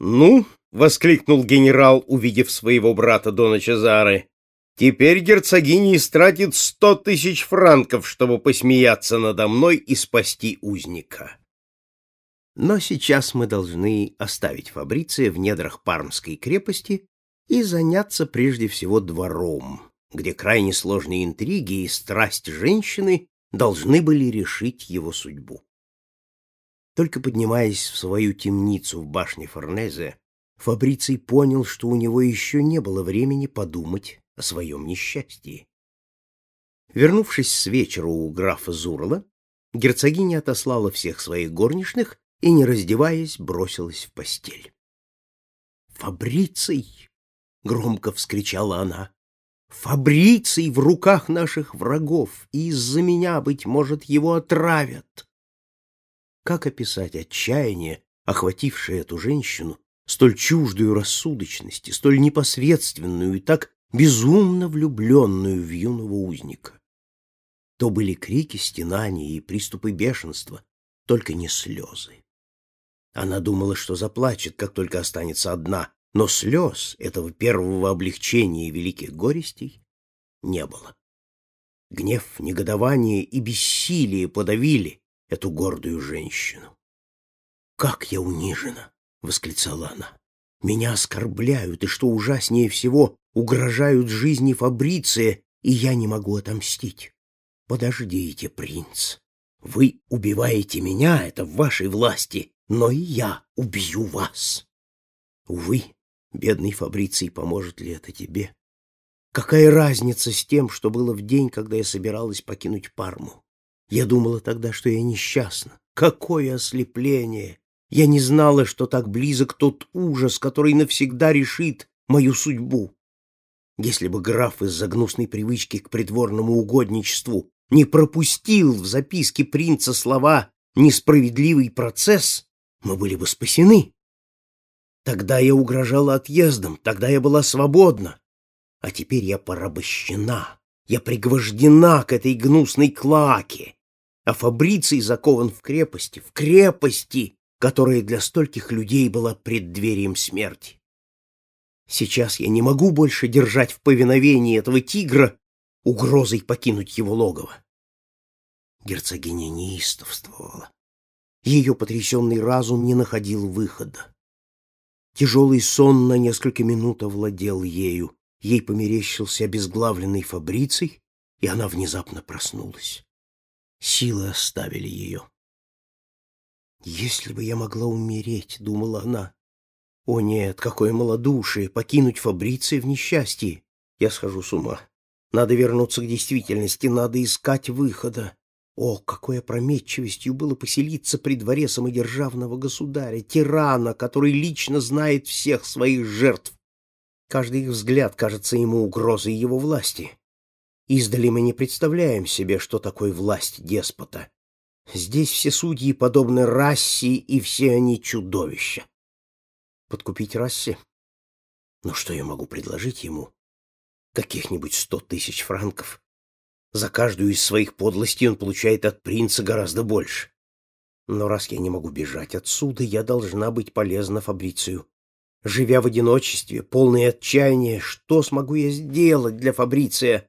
«Ну», — воскликнул генерал, увидев своего брата Дона Чезаре, «теперь герцогиня истратит сто тысяч франков, чтобы посмеяться надо мной и спасти узника». Но сейчас мы должны оставить Фабриция в недрах Пармской крепости и заняться прежде всего двором, где крайне сложные интриги и страсть женщины должны были решить его судьбу. Только поднимаясь в свою темницу в башне Форнезе, Фабриций понял, что у него еще не было времени подумать о своем несчастье. Вернувшись с вечера у графа Зурла, герцогиня отослала всех своих горничных и, не раздеваясь, бросилась в постель. «Фабриций!» — громко вскричала она. «Фабриций в руках наших врагов, и из-за меня, быть может, его отравят!» Как описать отчаяние, охватившее эту женщину, столь чуждую рассудочности, столь непосредственную и так безумно влюбленную в юного узника? То были крики, стенания и приступы бешенства, только не слезы. Она думала, что заплачет, как только останется одна, но слез этого первого облегчения великих горестей не было. Гнев, негодование и бессилие подавили эту гордую женщину. «Как я унижена!» — восклицала она. «Меня оскорбляют, и, что ужаснее всего, угрожают жизни Фабриция, и я не могу отомстить. Подождите, принц. Вы убиваете меня, это в вашей власти, но и я убью вас. Увы, бедный Фабриций, поможет ли это тебе? Какая разница с тем, что было в день, когда я собиралась покинуть Парму? Я думала тогда, что я несчастна. Какое ослепление! Я не знала, что так близок тот ужас, который навсегда решит мою судьбу. Если бы граф из-за гнусной привычки к придворному угодничеству не пропустил в записке принца слова «несправедливый процесс», мы были бы спасены. Тогда я угрожала отъездом, тогда я была свободна. А теперь я порабощена, я пригвождена к этой гнусной клаке. А Фабриций закован в крепости, в крепости, которая для стольких людей была преддверием смерти. Сейчас я не могу больше держать в повиновении этого тигра, угрозой покинуть его логово. Герцогиня неистовствовала. Ее потрясенный разум не находил выхода. Тяжелый сон на несколько минут овладел ею. Ей померещился обезглавленный Фабриций, и она внезапно проснулась. Силы оставили ее. «Если бы я могла умереть», — думала она. «О нет, какое малодушие! Покинуть Фабриция в несчастье! Я схожу с ума. Надо вернуться к действительности, надо искать выхода. О, какой опрометчивостью было поселиться при дворе самодержавного государя, тирана, который лично знает всех своих жертв. Каждый их взгляд кажется ему угрозой его власти. Издали мы не представляем себе, что такое власть деспота. Здесь все судьи подобны расе, и все они чудовища. Подкупить расе? Но что я могу предложить ему? Каких-нибудь сто тысяч франков? За каждую из своих подлостей он получает от принца гораздо больше. Но раз я не могу бежать отсюда, я должна быть полезна Фабрицию. Живя в одиночестве, полное отчаяния, что смогу я сделать для Фабриция?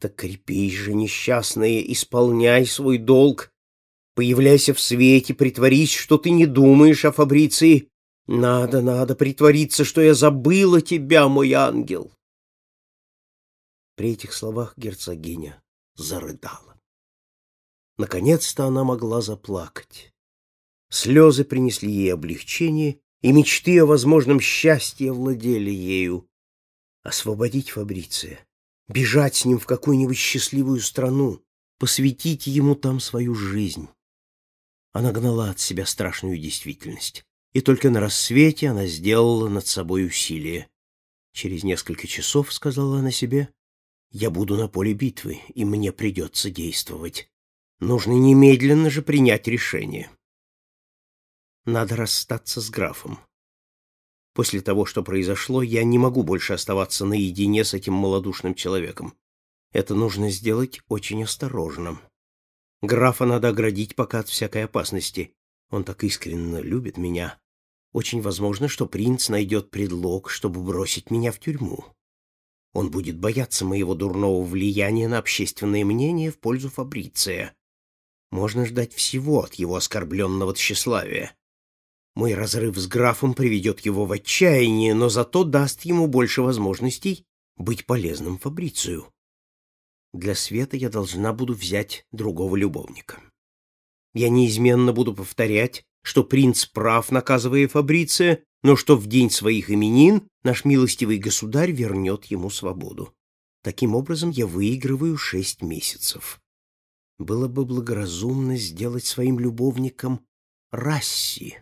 Так крепись же, несчастная, исполняй свой долг. Появляйся в свете, притворись, что ты не думаешь о Фабриции. Надо, надо притвориться, что я забыла тебя, мой ангел. При этих словах герцогиня зарыдала. Наконец-то она могла заплакать. Слезы принесли ей облегчение, и мечты о возможном счастье владели ею. Освободить Фабриция, бежать с ним в какую-нибудь счастливую страну, посвятить ему там свою жизнь. Она гнала от себя страшную действительность, и только на рассвете она сделала над собой усилие. Через несколько часов, сказала она себе, я буду на поле битвы, и мне придется действовать. Нужно немедленно же принять решение. Надо расстаться с графом. После того, что произошло, я не могу больше оставаться наедине с этим малодушным человеком. Это нужно сделать очень осторожно. Графа надо оградить пока от всякой опасности. Он так искренне любит меня. Очень возможно, что принц найдет предлог, чтобы бросить меня в тюрьму. Он будет бояться моего дурного влияния на общественное мнение в пользу Фабриция. Можно ждать всего от его оскорбленного тщеславия. Мой разрыв с графом приведет его в отчаяние, но зато даст ему больше возможностей быть полезным Фабрицию. Для Света я должна буду взять другого любовника. Я неизменно буду повторять, что принц прав, наказывая Фабриция, но что в день своих именин наш милостивый государь вернет ему свободу. Таким образом, я выигрываю шесть месяцев. Было бы благоразумно сделать своим любовником Расси.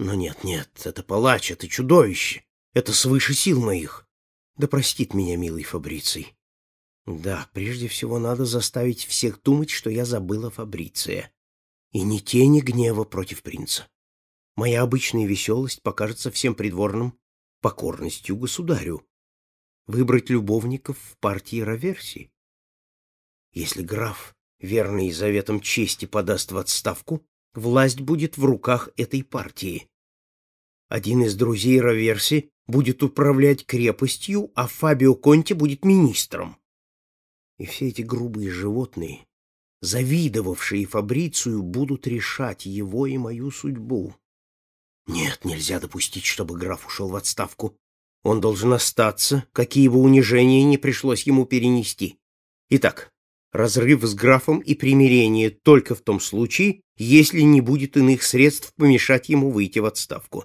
Но нет, нет, это палач, это чудовище, это свыше сил моих. Да простит меня, милый Фабриций. Да, прежде всего надо заставить всех думать, что я забыла Фабриция. И ни тени гнева против принца моя обычная веселость покажется всем придворным покорностью государю. Выбрать любовников в партии Раверси. Если граф, верный заветам чести, подаст в отставку, власть будет в руках этой партии. Один из друзей Раверси будет управлять крепостью, а Фабио Конти будет министром. И все эти грубые животные, завидовавшие Фабрицию, будут решать его и мою судьбу. Нет, нельзя допустить, чтобы граф ушел в отставку. Он должен остаться, какие бы унижения не пришлось ему перенести. Итак, разрыв с графом и примирение только в том случае, если не будет иных средств помешать ему выйти в отставку.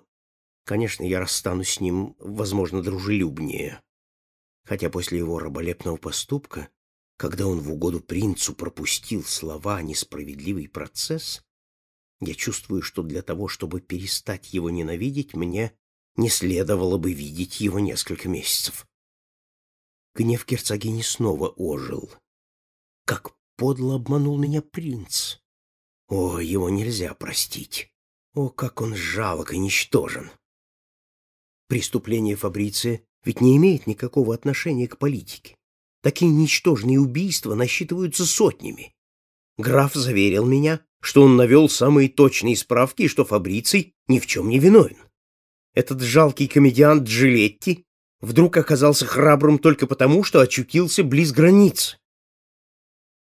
Конечно, я расстанусь с ним, возможно, дружелюбнее. Хотя после его раболепного поступка, когда он в угоду принцу пропустил слова «несправедливый процесс», я чувствую, что для того, чтобы перестать его ненавидеть, мне не следовало бы видеть его несколько месяцев. Гнев герцогини снова ожил. Подло обманул меня принц! О, его нельзя простить! О, как он жалок и ничтожен! Преступление Фабриция ведь не имеет никакого отношения к политике. Такие ничтожные убийства насчитываются сотнями. Граф заверил меня, что он навел самые точные справки что Фабриций ни в чем не виновен. Этот жалкий комедиант Джилетти вдруг оказался храбрым только потому, что очутился близ границ.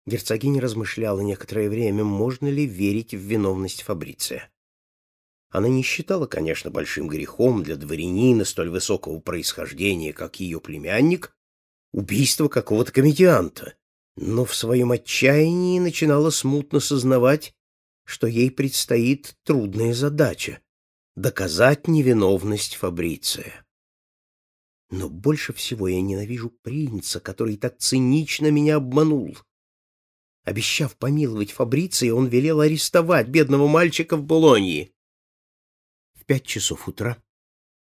Герцогиня размышляла некоторое время, можно ли верить в виновность Фабриция. Она не считала, конечно, большим грехом для дворянина столь высокого происхождения, как ее племянник, убийство какого-то комедианта, но в своем отчаянии начинала смутно сознавать, что ей предстоит трудная задача — доказать невиновность Фабриция. Но больше всего я ненавижу принца, который так цинично меня обманул. Обещав помиловать Фабриция, он велел арестовать бедного мальчика в Болонье. В пять часов утра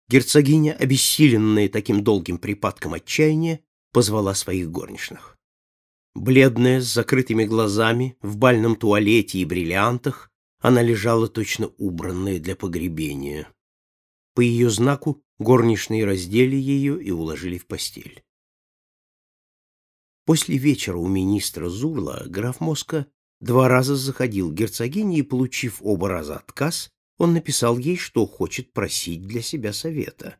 герцогиня, обессиленная таким долгим припадком отчаяния, позвала своих горничных. Бледная, с закрытыми глазами, в бальном туалете и бриллиантах, она лежала точно убранная для погребения. По ее знаку горничные раздели ее и уложили в постель. После вечера у министра Зурла граф Моска два раза заходил к герцогине и, получив оба раза отказ, он написал ей, что хочет просить для себя совета.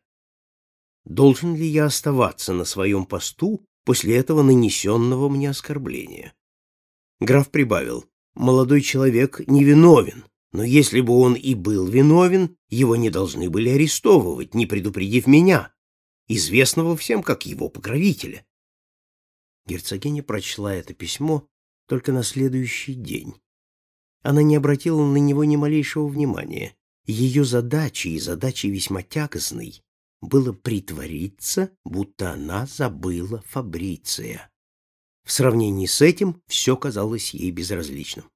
Должен ли я оставаться на своем посту после этого нанесенного мне оскорбления. Граф прибавил, молодой человек невиновен, но если бы он и был виновен, его не должны были арестовывать, не предупредив меня, известного всем как его покровителя. Герцогиня прочла это письмо только на следующий день. Она не обратила на него ни малейшего внимания. Ее задачей, и задачей весьма тягостной, было притвориться, будто она забыла Фабриция. В сравнении с этим все казалось ей безразличным.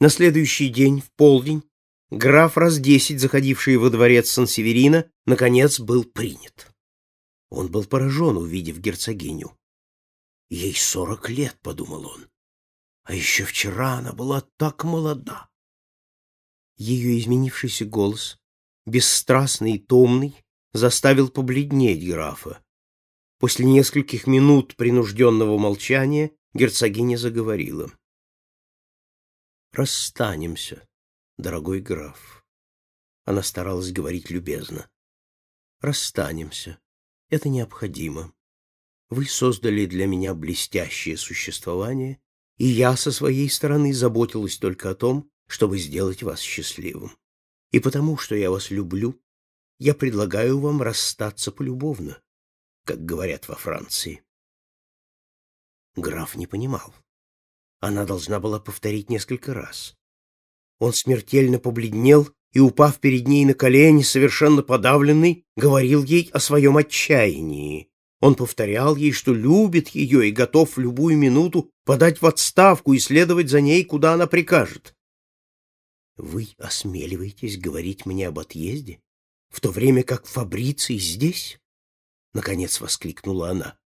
На следующий день, в полдень, граф раз десять, заходивший во дворец Сан-Северина, наконец был принят. Он был поражен, увидев герцогиню. «Ей сорок лет», — подумал он, — «а еще вчера она была так молода». Ее изменившийся голос, бесстрастный и томный, заставил побледнеть графа. После нескольких минут принужденного молчания герцогиня заговорила. «Расстанемся, дорогой граф. Она старалась говорить любезно. Расстанемся. Это необходимо. Вы создали для меня блестящее существование, и я со своей стороны заботилась только о том, чтобы сделать вас счастливым. И потому, что я вас люблю, я предлагаю вам расстаться полюбовно, как говорят во Франции. Граф не понимал. Она должна была повторить несколько раз. Он смертельно побледнел и, упав перед ней на колени, совершенно подавленный, говорил ей о своем отчаянии. Он повторял ей, что любит ее и готов в любую минуту подать в отставку и следовать за ней, куда она прикажет. «Вы осмеливаетесь говорить мне об отъезде, в то время как Фабриций здесь?» — наконец воскликнула она.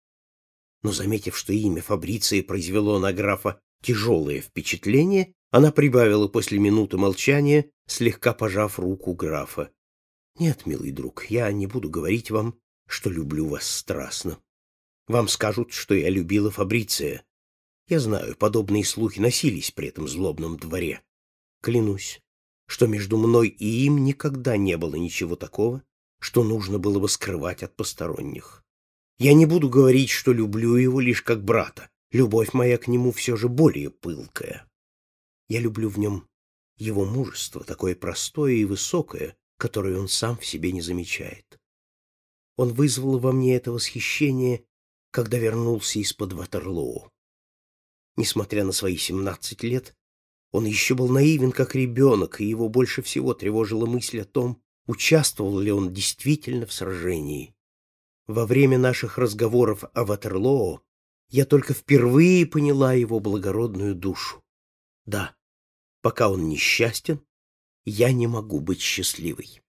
Но, заметив, что имя Фабриция произвело на графа тяжелое впечатление, она прибавила после минуты молчания, слегка пожав руку графа. «Нет, милый друг, я не буду говорить вам, что люблю вас страстно. Вам скажут, что я любила Фабриция. Я знаю, подобные слухи носились при этом злобном дворе. Клянусь, что между мной и им никогда не было ничего такого, что нужно было бы скрывать от посторонних. Я не буду говорить, что люблю его лишь как брата. Любовь моя к нему все же более пылкая. Я люблю в нем его мужество, такое простое и высокое, которое он сам в себе не замечает. Он вызвал во мне это восхищение, когда вернулся из-под Ватерлоу. Несмотря на свои семнадцать лет, он еще был наивен, как ребенок, и его больше всего тревожила мысль о том, участвовал ли он действительно в сражении. Во время наших разговоров о Ватерлоо я только впервые поняла его благородную душу. Да, пока он несчастен, я не могу быть счастливой.